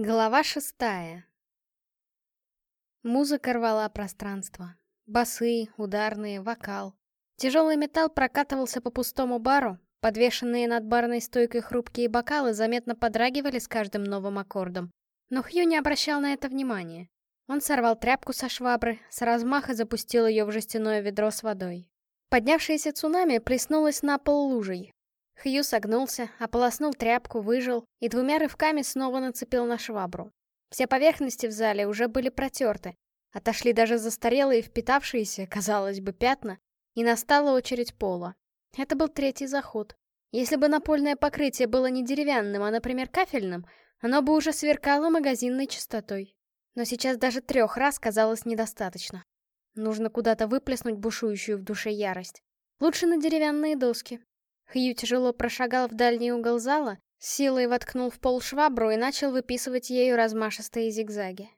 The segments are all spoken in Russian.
Глава шестая. Музыка рвала пространство. Басы, ударные, вокал. Тяжелый металл прокатывался по пустому бару, подвешенные над барной стойкой хрупкие бокалы заметно подрагивали с каждым новым аккордом. Но Хью не обращал на это внимания. Он сорвал тряпку со швабры, с размаха запустил ее в жестяное ведро с водой. Поднявшееся цунами плеснулось на пол лужей, Хью согнулся, ополоснул тряпку, выжил и двумя рывками снова нацепил на швабру. Все поверхности в зале уже были протерты, отошли даже застарелые впитавшиеся, казалось бы, пятна, и настала очередь пола. Это был третий заход. Если бы напольное покрытие было не деревянным, а, например, кафельным, оно бы уже сверкало магазинной чистотой. Но сейчас даже трех раз казалось недостаточно. Нужно куда-то выплеснуть бушующую в душе ярость. Лучше на деревянные доски, Хью тяжело прошагал в дальний угол зала, силой воткнул в пол швабру и начал выписывать ею размашистые зигзаги.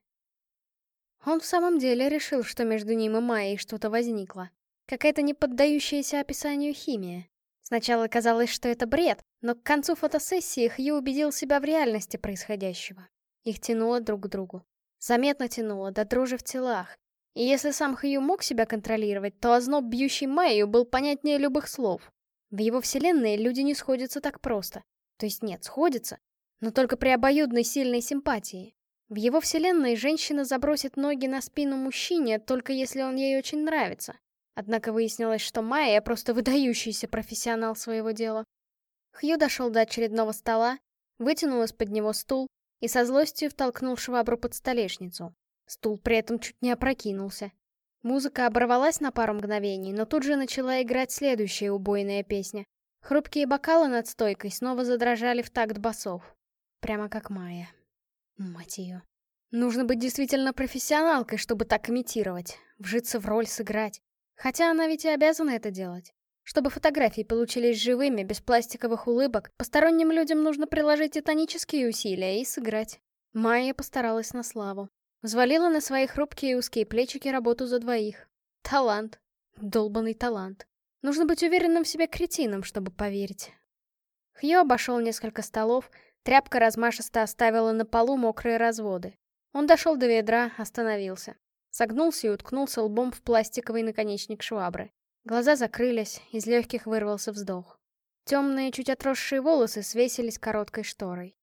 Он в самом деле решил, что между ним и Майей что-то возникло. Какая-то неподдающаяся описанию химия. Сначала казалось, что это бред, но к концу фотосессии Хью убедил себя в реальности происходящего. Их тянуло друг к другу. Заметно тянуло, до дрожи в телах. И если сам Хью мог себя контролировать, то озноб, бьющий Майю, был понятнее любых слов. В его вселенной люди не сходятся так просто. То есть нет, сходятся, но только при обоюдной сильной симпатии. В его вселенной женщина забросит ноги на спину мужчине, только если он ей очень нравится. Однако выяснилось, что Майя просто выдающийся профессионал своего дела. Хью дошел до очередного стола, вытянул из-под него стул и со злостью втолкнул швабру под столешницу. Стул при этом чуть не опрокинулся. Музыка оборвалась на пару мгновений, но тут же начала играть следующая убойная песня. Хрупкие бокалы над стойкой снова задрожали в такт басов. Прямо как Майя. Мать ее. Нужно быть действительно профессионалкой, чтобы так имитировать, вжиться в роль, сыграть. Хотя она ведь и обязана это делать. Чтобы фотографии получились живыми, без пластиковых улыбок, посторонним людям нужно приложить титанические усилия и сыграть. Майя постаралась на славу. Взвалила на свои хрупкие узкие плечики работу за двоих. Талант. Долбанный талант. Нужно быть уверенным в себе кретином, чтобы поверить. Хью обошел несколько столов, тряпка размашисто оставила на полу мокрые разводы. Он дошел до ведра, остановился. Согнулся и уткнулся лбом в пластиковый наконечник швабры. Глаза закрылись, из легких вырвался вздох. Темные, чуть отросшие волосы свесились короткой шторой.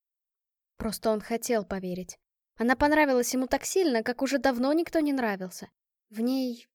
Просто он хотел поверить. Она понравилась ему так сильно, как уже давно никто не нравился. В ней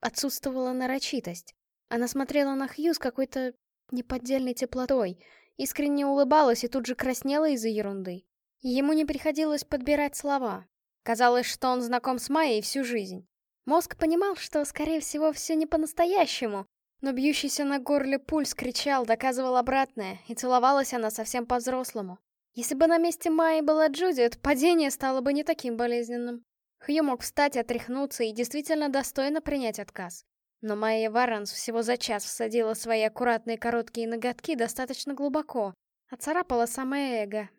отсутствовала нарочитость. Она смотрела на Хью с какой-то неподдельной теплотой, искренне улыбалась и тут же краснела из-за ерунды. Ему не приходилось подбирать слова. Казалось, что он знаком с Майей всю жизнь. Мозг понимал, что, скорее всего, все не по-настоящему, но бьющийся на горле пульс кричал, доказывал обратное, и целовалась она совсем по-взрослому. Если бы на месте Майи была Джудит, падение стало бы не таким болезненным. Хью мог встать, отряхнуться и действительно достойно принять отказ. Но Майя Варанс всего за час всадила свои аккуратные короткие ноготки достаточно глубоко, оцарапала самое эго.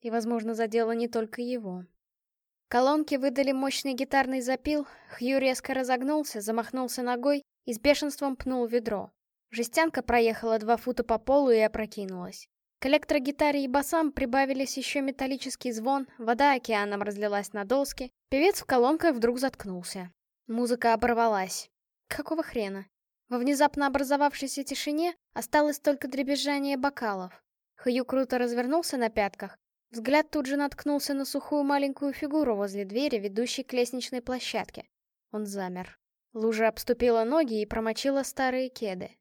И, возможно, задела не только его. Колонки выдали мощный гитарный запил, Хью резко разогнулся, замахнулся ногой и с бешенством пнул ведро. Жестянка проехала два фута по полу и опрокинулась. К электрогитаре и басам прибавились еще металлический звон, вода океаном разлилась на доски, певец в колонках вдруг заткнулся. Музыка оборвалась. Какого хрена? Во внезапно образовавшейся тишине осталось только дребезжание бокалов. Хью круто развернулся на пятках. Взгляд тут же наткнулся на сухую маленькую фигуру возле двери, ведущей к лестничной площадке. Он замер. Лужа обступила ноги и промочила старые кеды.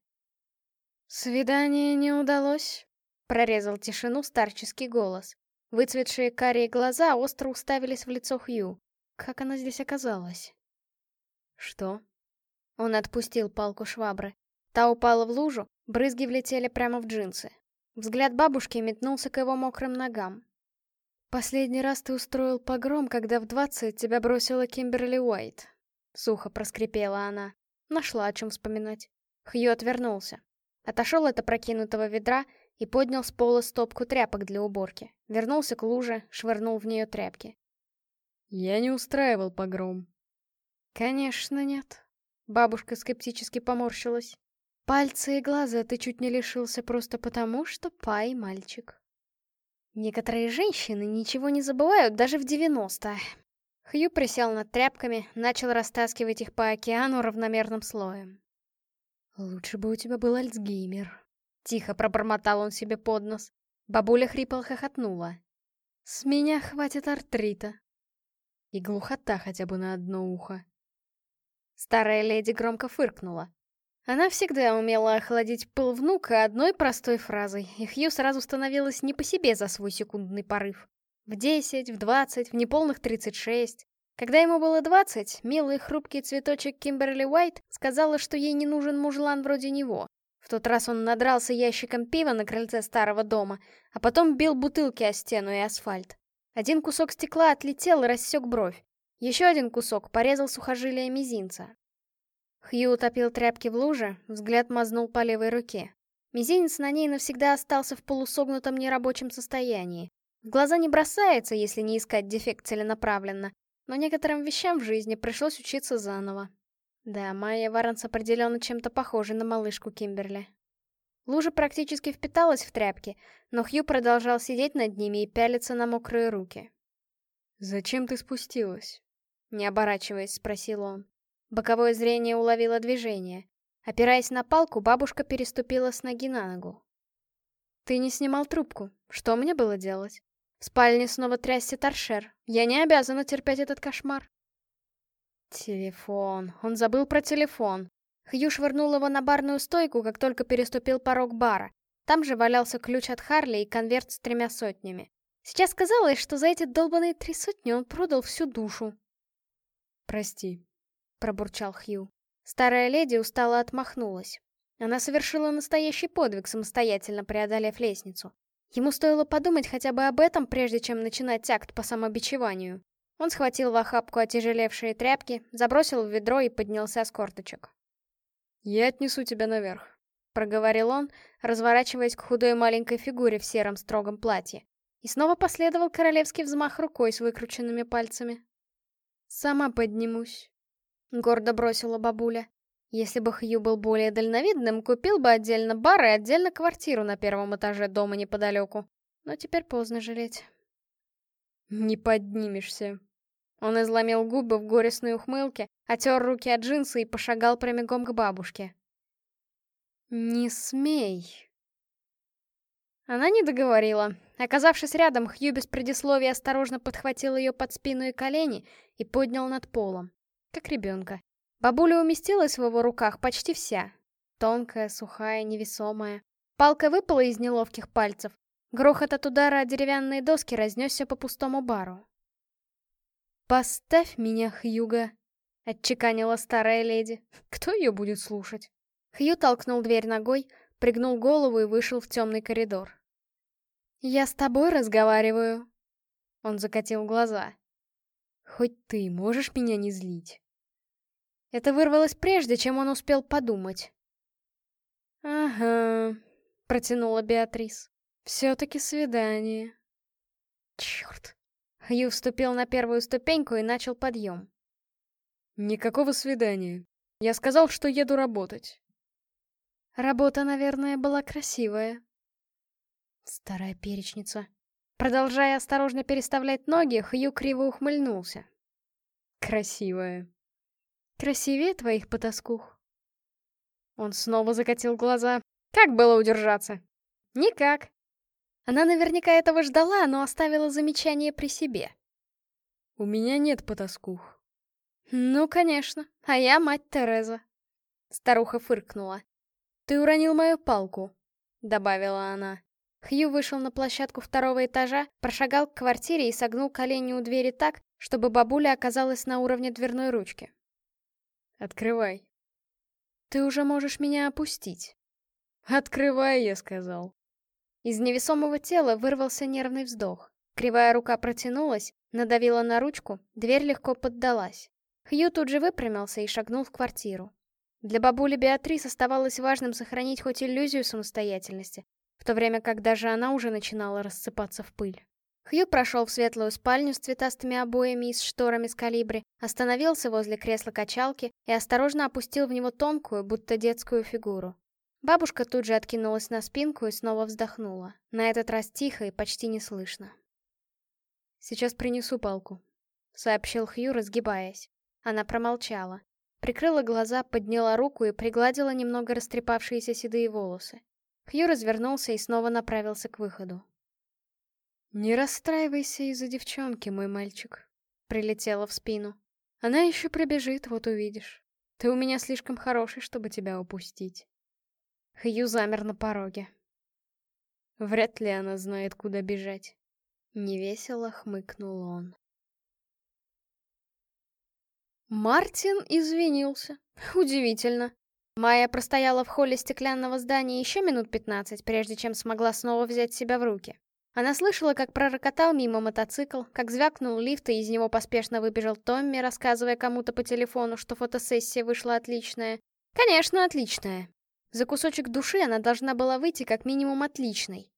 «Свидание не удалось», Прорезал тишину старческий голос. Выцветшие карие глаза остро уставились в лицо Хью. Как она здесь оказалась? Что? Он отпустил палку швабры. Та упала в лужу, брызги влетели прямо в джинсы. Взгляд бабушки метнулся к его мокрым ногам. «Последний раз ты устроил погром, когда в двадцать тебя бросила Кимберли Уайт», — сухо проскрипела она. Нашла о чем вспоминать. Хью отвернулся. Отошел от опрокинутого ведра и поднял с пола стопку тряпок для уборки. Вернулся к луже, швырнул в нее тряпки. «Я не устраивал погром». «Конечно нет». Бабушка скептически поморщилась. «Пальцы и глаза ты чуть не лишился просто потому, что пай мальчик». Некоторые женщины ничего не забывают даже в 90. Хью присел над тряпками, начал растаскивать их по океану равномерным слоем. «Лучше бы у тебя был Альцгеймер», — тихо пробормотал он себе под нос. Бабуля хрипло хохотнула. «С меня хватит артрита. И глухота хотя бы на одно ухо». Старая леди громко фыркнула. Она всегда умела охладить пыл внука одной простой фразой, и Хью сразу становилось не по себе за свой секундный порыв. В десять, в двадцать, в неполных тридцать шесть. Когда ему было двадцать, милый хрупкий цветочек Кимберли Уайт сказала, что ей не нужен мужлан вроде него. В тот раз он надрался ящиком пива на крыльце старого дома, а потом бил бутылки о стену и асфальт. Один кусок стекла отлетел и рассек бровь. Еще один кусок порезал сухожилие мизинца. Хью утопил тряпки в луже, взгляд мазнул по левой руке. Мизинец на ней навсегда остался в полусогнутом нерабочем состоянии. В глаза не бросается, если не искать дефект целенаправленно, но некоторым вещам в жизни пришлось учиться заново. Да, Майя Варанс определенно чем-то похожа на малышку Кимберли. Лужа практически впиталась в тряпки, но Хью продолжал сидеть над ними и пялиться на мокрые руки. «Зачем ты спустилась?» Не оборачиваясь, спросил он. Боковое зрение уловило движение. Опираясь на палку, бабушка переступила с ноги на ногу. «Ты не снимал трубку. Что мне было делать?» В спальне снова трясся торшер. Я не обязана терпеть этот кошмар. Телефон. Он забыл про телефон. Хью швырнул его на барную стойку, как только переступил порог бара. Там же валялся ключ от Харли и конверт с тремя сотнями. Сейчас казалось, что за эти долбанные три сотни он продал всю душу. «Прости», — пробурчал Хью. Старая леди устало отмахнулась. Она совершила настоящий подвиг, самостоятельно преодолев лестницу. Ему стоило подумать хотя бы об этом, прежде чем начинать акт по самобичеванию. Он схватил в охапку отяжелевшие тряпки, забросил в ведро и поднялся с корточек. «Я отнесу тебя наверх», — проговорил он, разворачиваясь к худой маленькой фигуре в сером строгом платье. И снова последовал королевский взмах рукой с выкрученными пальцами. «Сама поднимусь», — гордо бросила бабуля. Если бы Хью был более дальновидным, купил бы отдельно бар и отдельно квартиру на первом этаже дома неподалеку. Но теперь поздно жалеть. «Не поднимешься». Он изломил губы в горестной ухмылке, отер руки от джинсы и пошагал прямиком к бабушке. «Не смей». Она не договорила. Оказавшись рядом, Хью без предисловия осторожно подхватил ее под спину и колени и поднял над полом. Как ребенка. Бабуля уместилась в его руках почти вся. Тонкая, сухая, невесомая. Палка выпала из неловких пальцев. Грохот от удара о деревянные доски разнесся по пустому бару. «Поставь меня, Хьюга!» — отчеканила старая леди. Кто ее будет слушать? Хью толкнул дверь ногой, пригнул голову и вышел в темный коридор. «Я с тобой разговариваю». Он закатил глаза. «Хоть ты можешь меня не злить?» Это вырвалось прежде, чем он успел подумать. «Ага», — протянула Беатрис. «Все-таки свидание». Черт. Хью вступил на первую ступеньку и начал подъем. «Никакого свидания. Я сказал, что еду работать». Работа, наверное, была красивая. Старая перечница. Продолжая осторожно переставлять ноги, Хью криво ухмыльнулся. «Красивая», Красивее твоих потаскух. Он снова закатил глаза. Как было удержаться? Никак. Она наверняка этого ждала, но оставила замечание при себе. У меня нет потаскух. Ну, конечно. А я мать Тереза. Старуха фыркнула. Ты уронил мою палку, добавила она. Хью вышел на площадку второго этажа, прошагал к квартире и согнул колени у двери так, чтобы бабуля оказалась на уровне дверной ручки. Открывай. Ты уже можешь меня опустить. Открывай, я сказал. Из невесомого тела вырвался нервный вздох. Кривая рука протянулась, надавила на ручку, дверь легко поддалась. Хью тут же выпрямился и шагнул в квартиру. Для бабули Беатрис оставалось важным сохранить хоть иллюзию самостоятельности, в то время как даже она уже начинала рассыпаться в пыль. Хью прошел в светлую спальню с цветастыми обоями и с шторами с калибри, остановился возле кресла качалки и осторожно опустил в него тонкую, будто детскую фигуру. Бабушка тут же откинулась на спинку и снова вздохнула. На этот раз тихо и почти не слышно. «Сейчас принесу палку», — сообщил Хью, разгибаясь. Она промолчала. Прикрыла глаза, подняла руку и пригладила немного растрепавшиеся седые волосы. Хью развернулся и снова направился к выходу. «Не расстраивайся из-за девчонки, мой мальчик», — прилетела в спину. «Она еще прибежит, вот увидишь. Ты у меня слишком хороший, чтобы тебя упустить». Хью замер на пороге. Вряд ли она знает, куда бежать. Невесело хмыкнул он. Мартин извинился. Удивительно. Майя простояла в холле стеклянного здания еще минут пятнадцать, прежде чем смогла снова взять себя в руки. Она слышала, как пророкотал мимо мотоцикл, как звякнул лифт, и из него поспешно выбежал Томми, рассказывая кому-то по телефону, что фотосессия вышла отличная. Конечно, отличная. За кусочек души она должна была выйти как минимум отличной.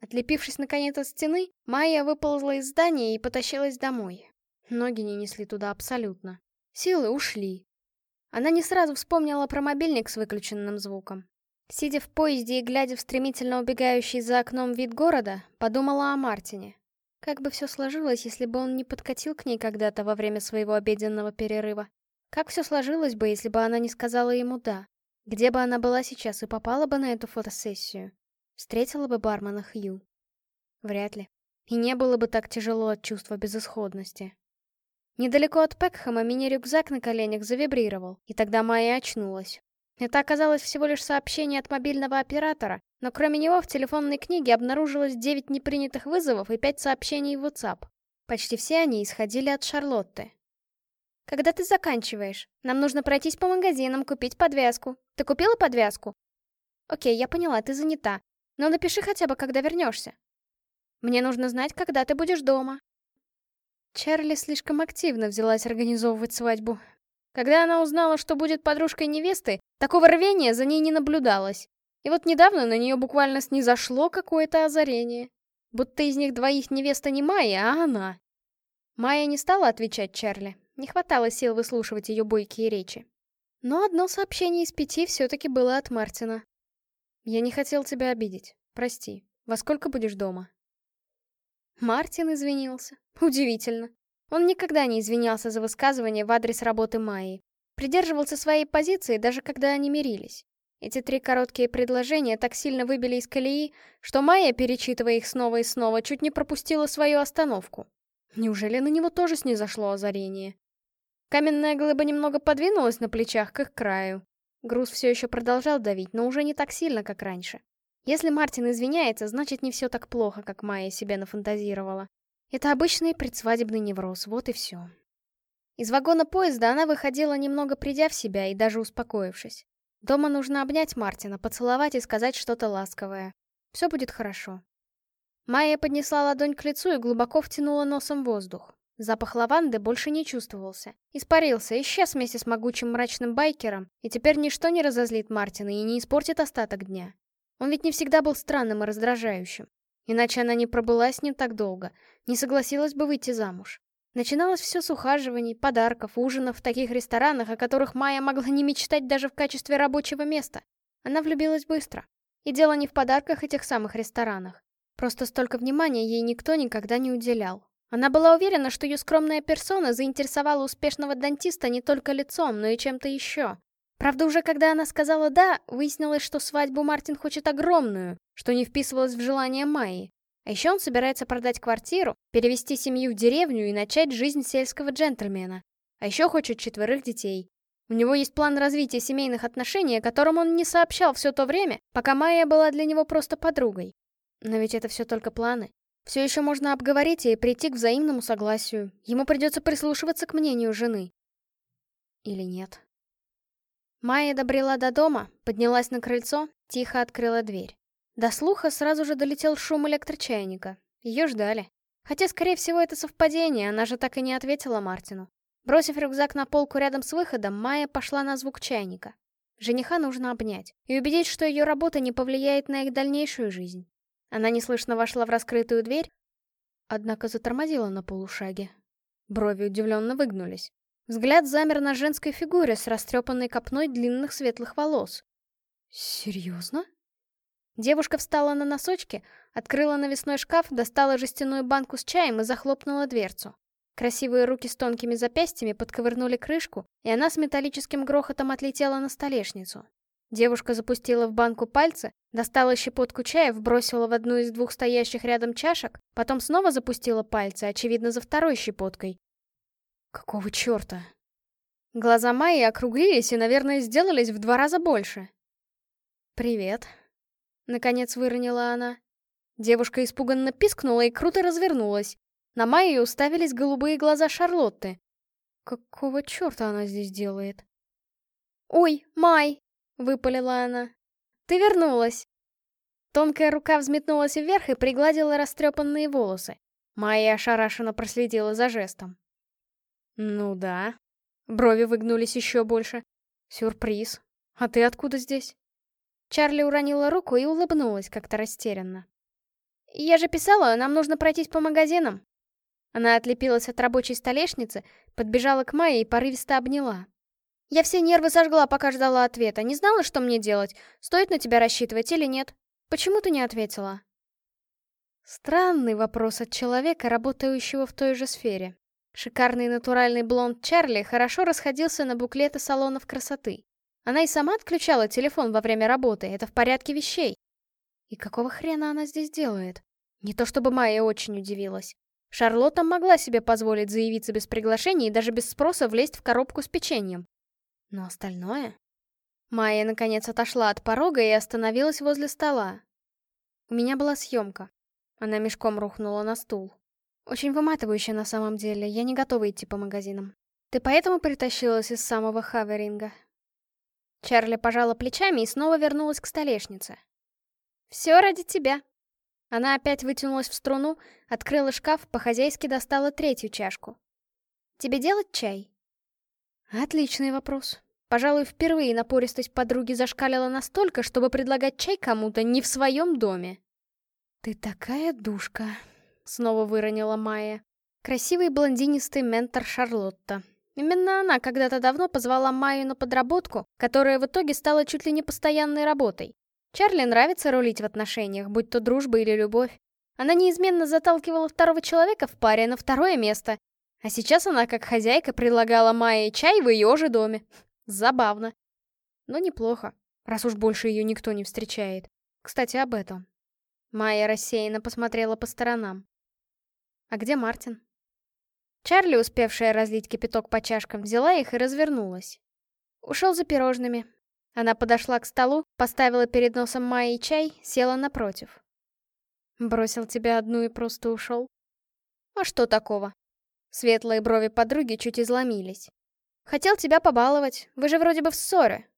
Отлепившись наконец от стены, Майя выползла из здания и потащилась домой. Ноги не несли туда абсолютно. Силы ушли. Она не сразу вспомнила про мобильник с выключенным звуком. Сидя в поезде и глядя в стремительно убегающий за окном вид города, подумала о Мартине. Как бы все сложилось, если бы он не подкатил к ней когда-то во время своего обеденного перерыва? Как все сложилось бы, если бы она не сказала ему «да»? Где бы она была сейчас и попала бы на эту фотосессию? Встретила бы бармена Хью? Вряд ли. И не было бы так тяжело от чувства безысходности. Недалеко от Пекхэма мини-рюкзак на коленях завибрировал, и тогда Майя очнулась. Это оказалось всего лишь сообщение от мобильного оператора, но кроме него в телефонной книге обнаружилось 9 непринятых вызовов и 5 сообщений в WhatsApp. Почти все они исходили от Шарлотты. «Когда ты заканчиваешь? Нам нужно пройтись по магазинам, купить подвязку. Ты купила подвязку?» «Окей, я поняла, ты занята. Но напиши хотя бы, когда вернешься. Мне нужно знать, когда ты будешь дома». Чарли слишком активно взялась организовывать свадьбу. Когда она узнала, что будет подружкой невесты, такого рвения за ней не наблюдалось. И вот недавно на нее буквально снизошло какое-то озарение. Будто из них двоих невеста не Майя, а она. Майя не стала отвечать Чарли. Не хватало сил выслушивать ее бойкие речи. Но одно сообщение из пяти все-таки было от Мартина. «Я не хотел тебя обидеть. Прости. Во сколько будешь дома?» Мартин извинился. Удивительно. Он никогда не извинялся за высказывание в адрес работы Майи. Придерживался своей позиции, даже когда они мирились. Эти три короткие предложения так сильно выбили из колеи, что Майя, перечитывая их снова и снова, чуть не пропустила свою остановку. Неужели на него тоже снизошло озарение? Каменная глыба немного подвинулась на плечах к их краю. Груз все еще продолжал давить, но уже не так сильно, как раньше. Если Мартин извиняется, значит не все так плохо, как Майя себе нафантазировала. Это обычный предсвадебный невроз, вот и все. Из вагона поезда она выходила немного придя в себя и даже успокоившись. Дома нужно обнять Мартина, поцеловать и сказать что-то ласковое. Все будет хорошо. Майя поднесла ладонь к лицу и глубоко втянула носом воздух. Запах лаванды больше не чувствовался. Испарился, исчез вместе с могучим мрачным байкером, и теперь ничто не разозлит Мартина и не испортит остаток дня. Он ведь не всегда был странным и раздражающим. Иначе она не пробыла с ним так долго, не согласилась бы выйти замуж. Начиналось все с ухаживаний, подарков, ужинов в таких ресторанах, о которых Майя могла не мечтать даже в качестве рабочего места. Она влюбилась быстро. И дело не в подарках этих самых ресторанах. Просто столько внимания ей никто никогда не уделял. Она была уверена, что ее скромная персона заинтересовала успешного дантиста не только лицом, но и чем-то еще. Правда, уже когда она сказала «да», выяснилось, что свадьбу Мартин хочет огромную, что не вписывалось в желание Майи. А еще он собирается продать квартиру, перевести семью в деревню и начать жизнь сельского джентльмена. А еще хочет четверых детей. У него есть план развития семейных отношений, о котором он не сообщал все то время, пока Майя была для него просто подругой. Но ведь это все только планы. Все еще можно обговорить и прийти к взаимному согласию. Ему придется прислушиваться к мнению жены. Или нет. Майя добрела до дома, поднялась на крыльцо, тихо открыла дверь. До слуха сразу же долетел шум электрочайника. Ее ждали. Хотя, скорее всего, это совпадение, она же так и не ответила Мартину. Бросив рюкзак на полку рядом с выходом, Майя пошла на звук чайника. Жениха нужно обнять и убедить, что ее работа не повлияет на их дальнейшую жизнь. Она неслышно вошла в раскрытую дверь, однако затормозила на полушаге. Брови удивленно выгнулись. Взгляд замер на женской фигуре с растрепанной копной длинных светлых волос. Серьезно? Девушка встала на носочки, открыла навесной шкаф, достала жестяную банку с чаем и захлопнула дверцу. Красивые руки с тонкими запястьями подковырнули крышку, и она с металлическим грохотом отлетела на столешницу. Девушка запустила в банку пальцы, достала щепотку чая, вбросила в одну из двух стоящих рядом чашек, потом снова запустила пальцы, очевидно, за второй щепоткой. Какого черта? Глаза Майи округлились и, наверное, сделались в два раза больше. «Привет», — наконец выронила она. Девушка испуганно пискнула и круто развернулась. На Майю уставились голубые глаза Шарлотты. Какого черта она здесь делает? «Ой, Май!» — выпалила она. «Ты вернулась!» Тонкая рука взметнулась вверх и пригладила растрепанные волосы. Майя ошарашенно проследила за жестом. «Ну да». Брови выгнулись еще больше. «Сюрприз. А ты откуда здесь?» Чарли уронила руку и улыбнулась как-то растерянно. «Я же писала, нам нужно пройтись по магазинам». Она отлепилась от рабочей столешницы, подбежала к Майе и порывисто обняла. «Я все нервы сожгла, пока ждала ответа. Не знала, что мне делать. Стоит на тебя рассчитывать или нет? Почему ты не ответила?» Странный вопрос от человека, работающего в той же сфере. Шикарный натуральный блонд Чарли хорошо расходился на буклеты салонов красоты. Она и сама отключала телефон во время работы, это в порядке вещей. И какого хрена она здесь делает? Не то чтобы Майя очень удивилась. Шарлотта могла себе позволить заявиться без приглашения и даже без спроса влезть в коробку с печеньем. Но остальное... Майя, наконец, отошла от порога и остановилась возле стола. У меня была съемка. Она мешком рухнула на стул. Очень выматывающе на самом деле, я не готова идти по магазинам. Ты поэтому притащилась из самого Хаверинга? Чарли пожала плечами и снова вернулась к столешнице. «Все ради тебя», она опять вытянулась в струну, открыла шкаф, по-хозяйски достала третью чашку. «Тебе делать чай?» Отличный вопрос. Пожалуй, впервые напористость подруги зашкалила настолько, чтобы предлагать чай кому-то не в своем доме. «Ты такая душка», — снова выронила Майя. Красивый блондинистый ментор Шарлотта. Именно она когда-то давно позвала Майю на подработку, которая в итоге стала чуть ли не постоянной работой. Чарли нравится рулить в отношениях, будь то дружба или любовь. Она неизменно заталкивала второго человека в паре на второе место. А сейчас она, как хозяйка, предлагала Майе чай в ее же доме. Забавно. Но неплохо, раз уж больше ее никто не встречает. Кстати, об этом. Майя рассеянно посмотрела по сторонам. «А где Мартин?» Чарли, успевшая разлить кипяток по чашкам, взяла их и развернулась. Ушел за пирожными, она подошла к столу, поставила перед носом Майи чай, села напротив. Бросил тебя одну и просто ушел? А что такого? Светлые брови подруги чуть изломились. Хотел тебя побаловать, вы же вроде бы в ссоре.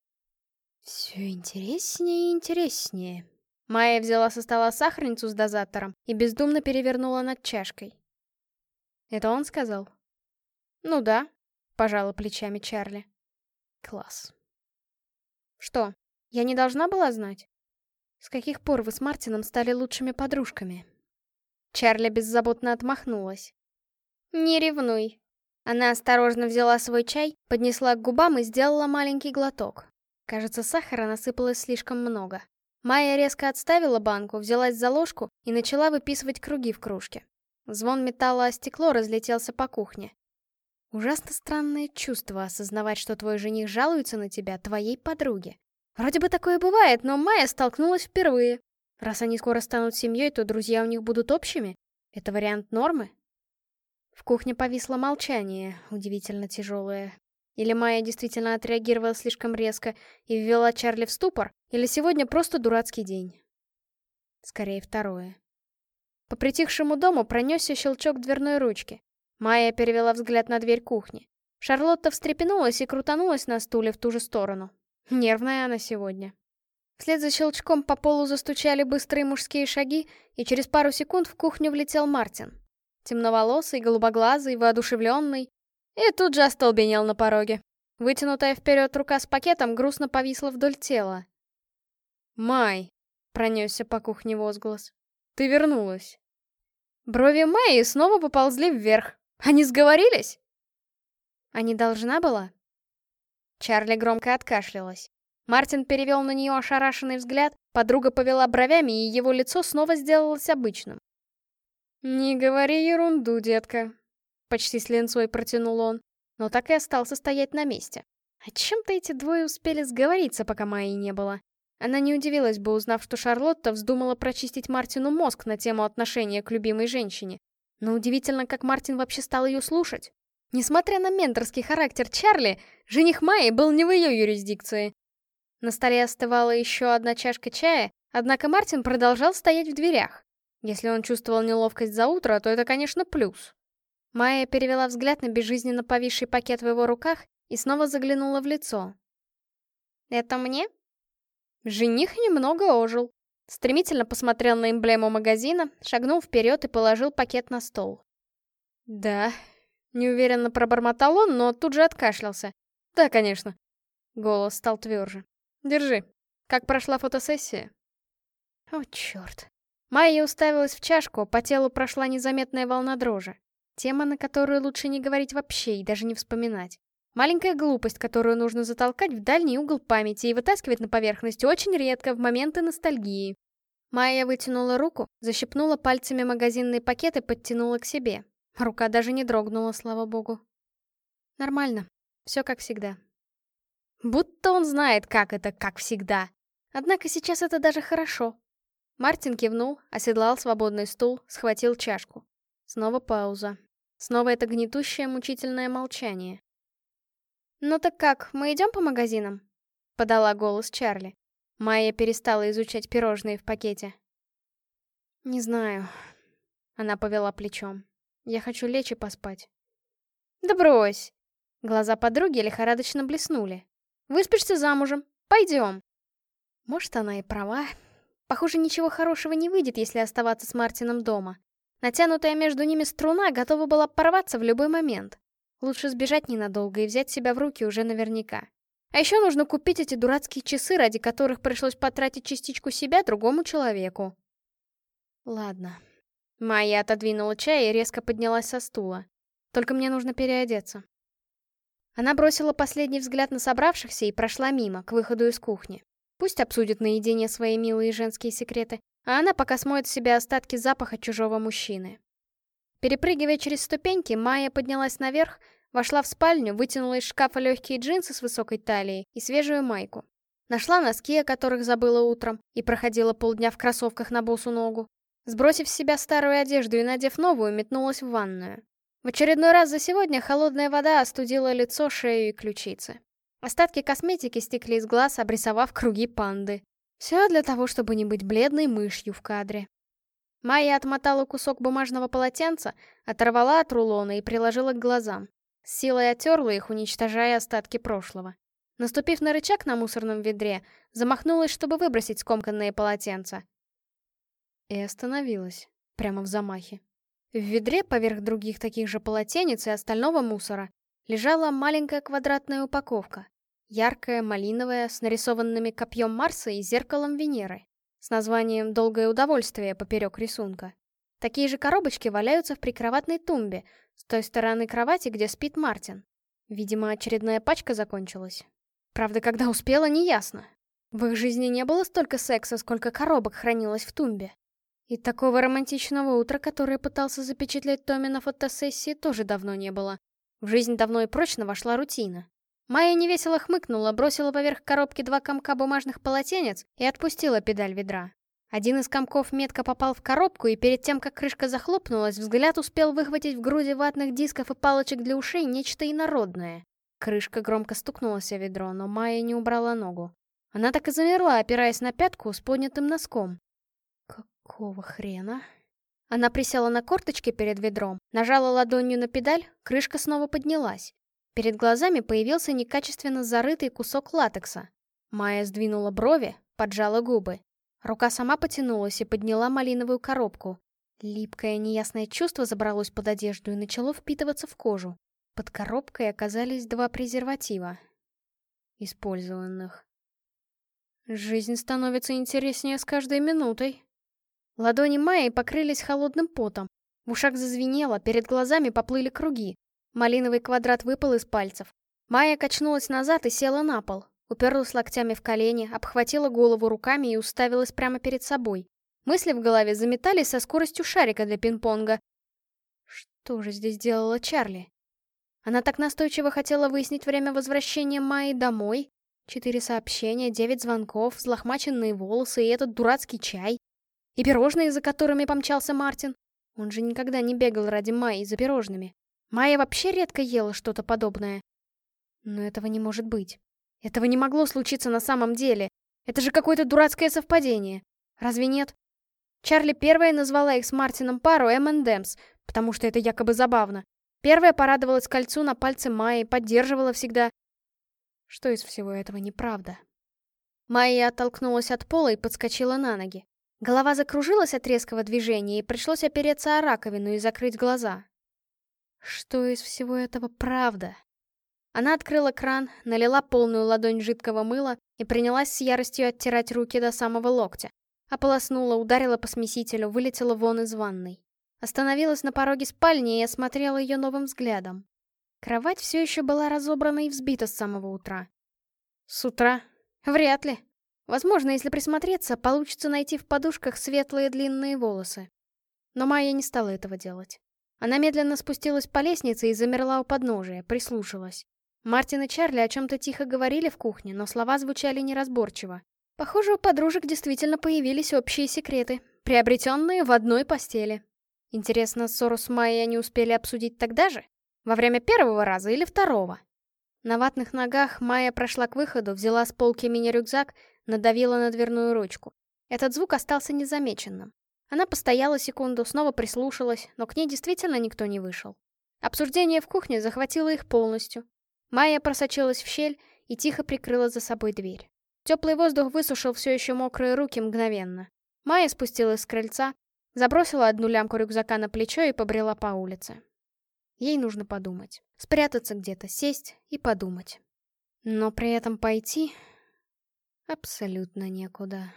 Все интереснее и интереснее. Майя взяла со стола сахарницу с дозатором и бездумно перевернула над чашкой. Это он сказал? Ну да, пожала плечами Чарли. Класс. Что, я не должна была знать? С каких пор вы с Мартином стали лучшими подружками? Чарли беззаботно отмахнулась. Не ревнуй. Она осторожно взяла свой чай, поднесла к губам и сделала маленький глоток. Кажется, сахара насыпалось слишком много. Майя резко отставила банку, взялась за ложку и начала выписывать круги в кружке. Звон металла о стекло разлетелся по кухне. Ужасно странное чувство осознавать, что твой жених жалуется на тебя твоей подруге. Вроде бы такое бывает, но Майя столкнулась впервые. Раз они скоро станут семьей, то друзья у них будут общими. Это вариант нормы? В кухне повисло молчание, удивительно тяжелое. Или Майя действительно отреагировала слишком резко и ввела Чарли в ступор, или сегодня просто дурацкий день. Скорее второе. По притихшему дому пронесся щелчок дверной ручки. Майя перевела взгляд на дверь кухни. Шарлотта встрепенулась и крутанулась на стуле в ту же сторону. Нервная она сегодня. Вслед за щелчком по полу застучали быстрые мужские шаги, и через пару секунд в кухню влетел Мартин. Темноволосый, голубоглазый, воодушевленный. И тут же остолбенел на пороге. Вытянутая вперед рука с пакетом грустно повисла вдоль тела. «Май!» — пронесся по кухне возглас. «Ты вернулась!» Брови Майи снова поползли вверх. Они сговорились? А должна была? Чарли громко откашлялась. Мартин перевел на нее ошарашенный взгляд, подруга повела бровями, и его лицо снова сделалось обычным. «Не говори ерунду, детка», — почти с ленцой протянул он, но так и остался стоять на месте. О чем-то эти двое успели сговориться, пока Майи не было. Она не удивилась бы, узнав, что Шарлотта вздумала прочистить Мартину мозг на тему отношения к любимой женщине. Но удивительно, как Мартин вообще стал ее слушать. Несмотря на менторский характер Чарли, жених Майи был не в ее юрисдикции. На столе остывала еще одна чашка чая, однако Мартин продолжал стоять в дверях. Если он чувствовал неловкость за утро, то это, конечно, плюс. Майя перевела взгляд на безжизненно повисший пакет в его руках и снова заглянула в лицо. «Это мне?» Жених немного ожил. Стремительно посмотрел на эмблему магазина, шагнул вперед и положил пакет на стол. «Да», — неуверенно пробормотал он, но тут же откашлялся. «Да, конечно». Голос стал тверже. «Держи. Как прошла фотосессия?» О, черт. Майя уставилась в чашку, по телу прошла незаметная волна дрожи. Тема, на которую лучше не говорить вообще и даже не вспоминать. Маленькая глупость, которую нужно затолкать в дальний угол памяти и вытаскивать на поверхность очень редко, в моменты ностальгии. Майя вытянула руку, защипнула пальцами магазинный пакет и подтянула к себе. Рука даже не дрогнула, слава богу. Нормально. Все как всегда. Будто он знает, как это, как всегда. Однако сейчас это даже хорошо. Мартин кивнул, оседлал свободный стул, схватил чашку. Снова пауза. Снова это гнетущее мучительное молчание. «Ну так как, мы идем по магазинам?» — подала голос Чарли. Майя перестала изучать пирожные в пакете. «Не знаю». Она повела плечом. «Я хочу лечь и поспать». «Да брось!» Глаза подруги лихорадочно блеснули. «Выспишься замужем. Пойдем!» Может, она и права. Похоже, ничего хорошего не выйдет, если оставаться с Мартином дома. Натянутая между ними струна готова была порваться в любой момент. Лучше сбежать ненадолго и взять себя в руки уже наверняка. А еще нужно купить эти дурацкие часы, ради которых пришлось потратить частичку себя другому человеку. Ладно. Майя отодвинула чай и резко поднялась со стула. Только мне нужно переодеться. Она бросила последний взгляд на собравшихся и прошла мимо, к выходу из кухни. Пусть обсудят наедине свои милые женские секреты, а она пока смоет в себя остатки запаха чужого мужчины. Перепрыгивая через ступеньки, Майя поднялась наверх, вошла в спальню, вытянула из шкафа легкие джинсы с высокой талией и свежую майку. Нашла носки, о которых забыла утром, и проходила полдня в кроссовках на босу ногу. Сбросив с себя старую одежду и надев новую, метнулась в ванную. В очередной раз за сегодня холодная вода остудила лицо, шею и ключицы. Остатки косметики стекли из глаз, обрисовав круги панды. Все для того, чтобы не быть бледной мышью в кадре. Майя отмотала кусок бумажного полотенца, оторвала от рулона и приложила к глазам. С силой оттерла их, уничтожая остатки прошлого. Наступив на рычаг на мусорном ведре, замахнулась, чтобы выбросить скомканные полотенца. И остановилась, прямо в замахе. В ведре, поверх других таких же полотенец и остального мусора, лежала маленькая квадратная упаковка. Яркая, малиновая, с нарисованными копьем Марса и зеркалом Венеры с названием «Долгое удовольствие» поперек рисунка. Такие же коробочки валяются в прикроватной тумбе, с той стороны кровати, где спит Мартин. Видимо, очередная пачка закончилась. Правда, когда успела, неясно. В их жизни не было столько секса, сколько коробок хранилось в тумбе. И такого романтичного утра, которое пытался запечатлеть Томми на фотосессии, тоже давно не было. В жизнь давно и прочно вошла рутина. Майя невесело хмыкнула, бросила поверх коробки два комка бумажных полотенец и отпустила педаль ведра. Один из комков метко попал в коробку, и перед тем, как крышка захлопнулась, взгляд успел выхватить в груди ватных дисков и палочек для ушей нечто инородное. Крышка громко стукнулась о ведро, но Майя не убрала ногу. Она так и замерла, опираясь на пятку с поднятым носком. Какого хрена? Она присела на корточки перед ведром, нажала ладонью на педаль, крышка снова поднялась. Перед глазами появился некачественно зарытый кусок латекса. Майя сдвинула брови, поджала губы. Рука сама потянулась и подняла малиновую коробку. Липкое неясное чувство забралось под одежду и начало впитываться в кожу. Под коробкой оказались два презерватива. Использованных. Жизнь становится интереснее с каждой минутой. Ладони Майи покрылись холодным потом. В ушах зазвенело, перед глазами поплыли круги. Малиновый квадрат выпал из пальцев. Майя качнулась назад и села на пол. уперлась локтями в колени, обхватила голову руками и уставилась прямо перед собой. Мысли в голове заметались со скоростью шарика для пинг-понга. Что же здесь делала Чарли? Она так настойчиво хотела выяснить время возвращения Майи домой. Четыре сообщения, девять звонков, взлохмаченные волосы и этот дурацкий чай. И пирожные, за которыми помчался Мартин. Он же никогда не бегал ради Майи за пирожными. Майя вообще редко ела что-то подобное. Но этого не может быть. Этого не могло случиться на самом деле. Это же какое-то дурацкое совпадение. Разве нет? Чарли первая назвала их с Мартином пару M&M's, потому что это якобы забавно. Первая порадовалась кольцу на пальце Майи, поддерживала всегда. Что из всего этого неправда? Майя оттолкнулась от пола и подскочила на ноги. Голова закружилась от резкого движения, и пришлось опереться о раковину и закрыть глаза. Что из всего этого правда? Она открыла кран, налила полную ладонь жидкого мыла и принялась с яростью оттирать руки до самого локтя. Ополоснула, ударила по смесителю, вылетела вон из ванной. Остановилась на пороге спальни и осмотрела ее новым взглядом. Кровать все еще была разобрана и взбита с самого утра. С утра? Вряд ли. Возможно, если присмотреться, получится найти в подушках светлые длинные волосы. Но Майя не стала этого делать. Она медленно спустилась по лестнице и замерла у подножия, прислушалась. Мартин и Чарли о чем-то тихо говорили в кухне, но слова звучали неразборчиво. Похоже, у подружек действительно появились общие секреты, приобретенные в одной постели. Интересно, ссору с Майей они успели обсудить тогда же? Во время первого раза или второго? На ватных ногах Майя прошла к выходу, взяла с полки мини-рюкзак, надавила на дверную ручку. Этот звук остался незамеченным. Она постояла секунду, снова прислушалась, но к ней действительно никто не вышел. Обсуждение в кухне захватило их полностью. Майя просочилась в щель и тихо прикрыла за собой дверь. Теплый воздух высушил все еще мокрые руки мгновенно. Майя спустилась с крыльца, забросила одну лямку рюкзака на плечо и побрела по улице. Ей нужно подумать. Спрятаться где-то, сесть и подумать. Но при этом пойти абсолютно некуда.